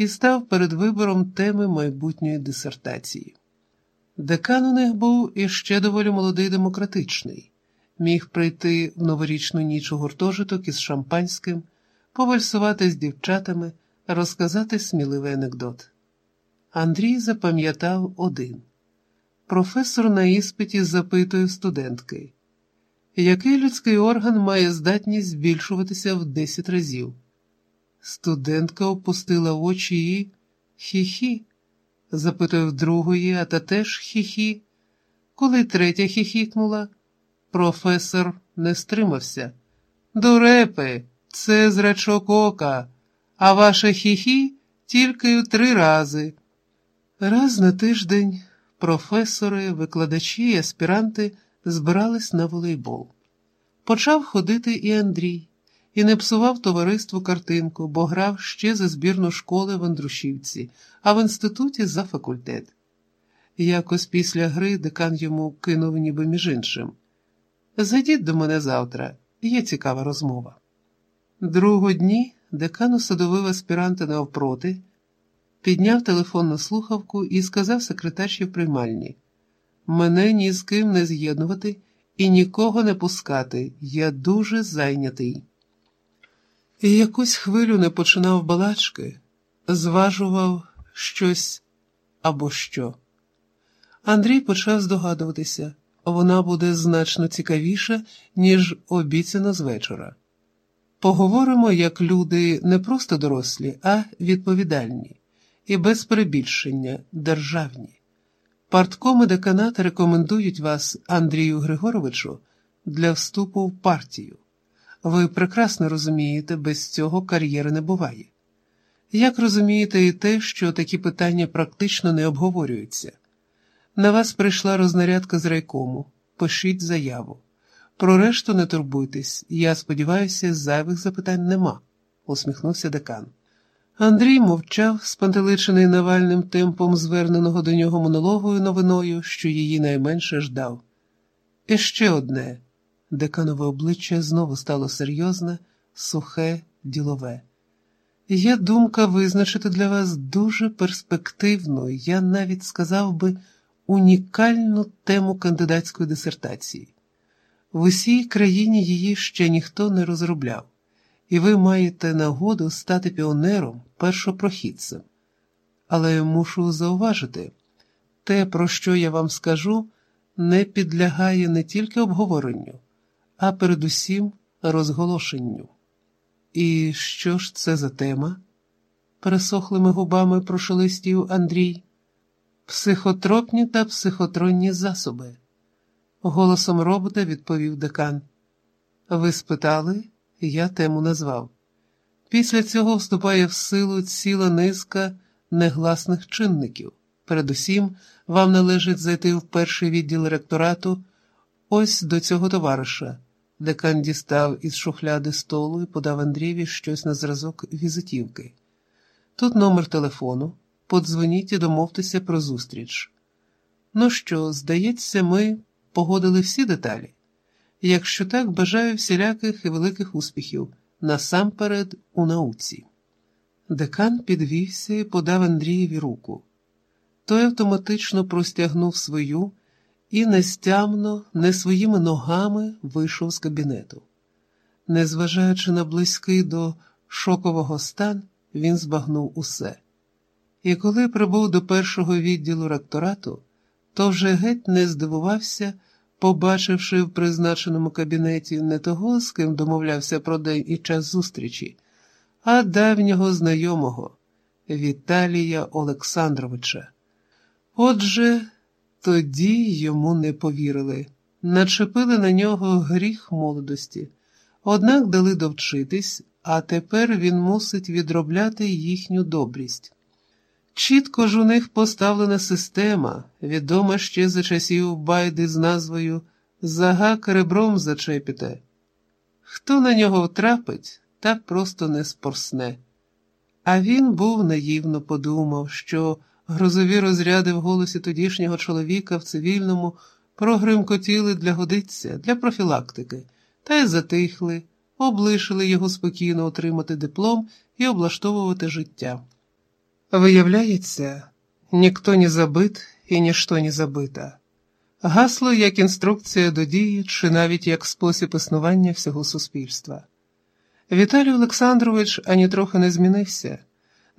і став перед вибором теми майбутньої дисертації. Декан у них був іще доволі молодий демократичний, міг прийти в новорічну ніч у гуртожиток із шампанським, повальсувати з дівчатами, розказати сміливий анекдот. Андрій запам'ятав один. Професор на іспиті запитує студентки, який людський орган має здатність збільшуватися в 10 разів? Студентка опустила очі і хі-хі, запитує в другої, а та теж хі-хі. Коли третя хіхікнула, професор не стримався. Дурепи, це зрачок ока, а ваше хі-хі тільки три рази. Раз на тиждень професори, викладачі і аспіранти збирались на волейбол. Почав ходити і Андрій, і не псував товариству картинку, бо грав ще за збірну школи в Андрушівці, а в інституті за факультет. Якось після гри декан йому кинув ніби між іншим. Зайдіть до мене завтра, є цікава розмова. Другого дні декан усадовив аспіранта навпроти, підняв телефонну слухавку і сказав секретарші в приймальні: Мене ні з ким не з'єднувати і нікого не пускати. Я дуже зайнятий. І якусь хвилю не починав балачки, зважував щось або що. Андрій почав здогадуватися, вона буде значно цікавіша, ніж обіцяно з вечора. Поговоримо, як люди не просто дорослі, а відповідальні і без перебільшення державні. Парткоми деканат рекомендують вас, Андрію Григоровичу, для вступу в партію. Ви прекрасно розумієте, без цього кар'єри не буває. Як розумієте і те, що такі питання практично не обговорюються? На вас прийшла рознарядка з райкому. Пишіть заяву. Про решту не турбуйтесь, я сподіваюся, зайвих запитань нема, усміхнувся декан. Андрій мовчав, спантеличений Навальним темпом зверненого до нього монологою новиною, що її найменше ждав. І ще одне. Деканове обличчя знову стало серйозне, сухе, ділове. Є думка визначити для вас дуже перспективну, я навіть сказав би, унікальну тему кандидатської дисертації. В усій країні її ще ніхто не розробляв, і ви маєте нагоду стати піонером, першопрохідцем. Але мушу зауважити, те, про що я вам скажу, не підлягає не тільки обговоренню а передусім розголошенню. І що ж це за тема? пересохлими губами прошелестів Андрій. Психотропні та психотронні засоби, голосом робота відповів декан. Ви спитали, я тему назвав. Після цього вступає в силу ціла низка негласних чинників. Передусім, вам належить зайти в перший відділ ректорату ось до цього товариша. Декан дістав із шухляди столу і подав Андрієві щось на зразок візитівки. Тут номер телефону. Подзвоніть і домовтеся про зустріч. Ну що, здається, ми погодили всі деталі. Якщо так, бажаю всіляких і великих успіхів, насамперед у науці. Декан підвівся і подав Андрієві руку. Той автоматично простягнув свою і нестямно, не своїми ногами вийшов з кабінету. Незважаючи на близький до шокового стан, він збагнув усе. І коли прибув до першого відділу ректорату, то вже геть не здивувався, побачивши в призначеному кабінеті не того, з ким домовлявся про день і час зустрічі, а давнього знайомого Віталія Олександровича. Отже, тоді йому не повірили, начепили на нього гріх молодості, однак дали довчитись, а тепер він мусить відробляти їхню добрість. Чітко ж у них поставлена система, відома ще за часів байди з назвою Загак ребром зачепіте. Хто на нього втрапить, так просто не спорсне. А він був наївно подумав, що. Грозові розряди в голосі тодішнього чоловіка в цивільному прогримкотіли для годиться, для профілактики, та й затихли, облишили його спокійно отримати диплом і облаштовувати життя. Виявляється, ніхто не забит і ніщо не забита. Гасло як інструкція до дії чи навіть як спосіб існування всього суспільства. Віталій Олександрович ані трохи не змінився.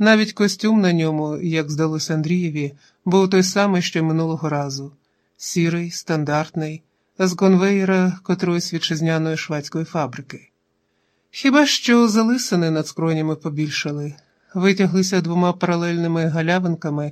Навіть костюм на ньому, як здалося Андрієві, був той самий, що минулого разу сірий, стандартний, з конвейера котроїсь вітчизняної шведської фабрики. Хіба що залисини над скронями побільшали, витяглися двома паралельними галявинками